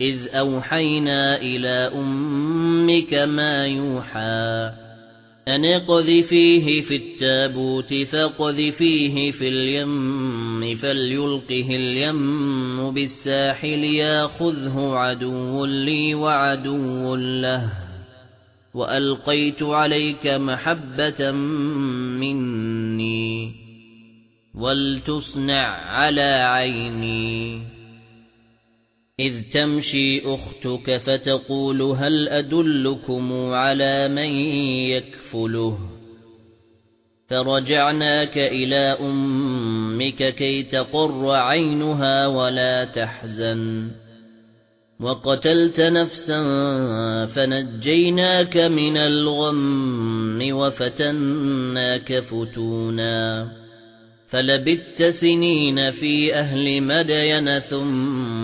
إِذْ أَوْحَيْنَا إِلَى أُمِّكَ مَا يُوحَى أَنِ اقْذِفِيهِ فِي التَّابُوتِ فَاقْذِفِيهِ فِي الْيَمِّ فَلْيُلْقِهِ الْيَمُّ بِالسَّاحِلِ يَأْخُذْهُ عَدُوٌّ لِّي وَعَدُوٌّ لَّهُ وَأَلْقَيْتُ عَلَيْكَ مَحَبَّةً مِّنِّي وَلْتُصْنَعَ عَلَى عَيْنِي إِذْ تَمْشِي أُخْتُكَ فَتَقُولُ هَلْ أَدُلُّكُمْ عَلَى مَن يَكْفُلُهُ؟ فَرَجَعْنَاكَ إِلَى أُمِّكَ كَيْ تَقَرَّ عَيْنُهَا وَلَا تَحْزَنَ. وَقَتَلْتَ نَفْسًا فَنَجَّيْنَاكَ مِنَ الْغَمِّ وَفَتَنَّاكَ فُتُونًا. فَلَبِثْتَ سِنِينَ فِي أَهْلِ مَدْيَنَ ثُمَّ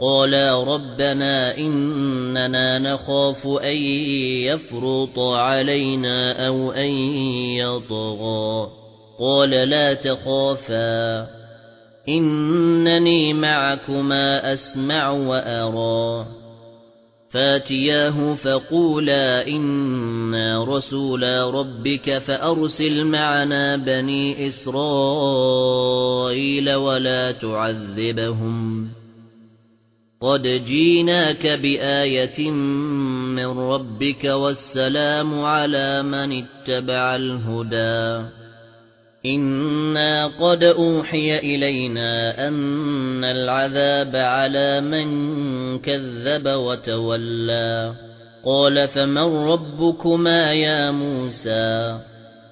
قالا ربنا إننا نخاف أن يفرط علينا أو أن يطغى قال لا تخافا إنني معكما أسمع وأرى فاتياه فقولا إنا رسولا ربك فأرسل معنا بني إسرائيل ولا تعذبهم قد جيناك بآية من ربك والسلام على من اتبع الهدى إِنَّا قَدْ أُوحِيَ إِلَيْنَا أَنَّ الْعَذَابَ عَلَى مَن كَذَّبَ وَتَوَلَّى قَالَ فَمَن رَّبُّكُمَا يَا مُوسَى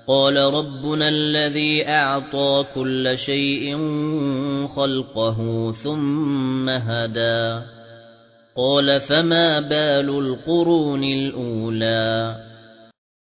قَالَ رَبُّنَا الَّذِي أَعْطَى كُلَّ شَيْءٍ خَلْقَهُ ثُمَّ هَدَى. قَالَ فَمَا بَالُ الْقُرُونِ الْأُولَى؟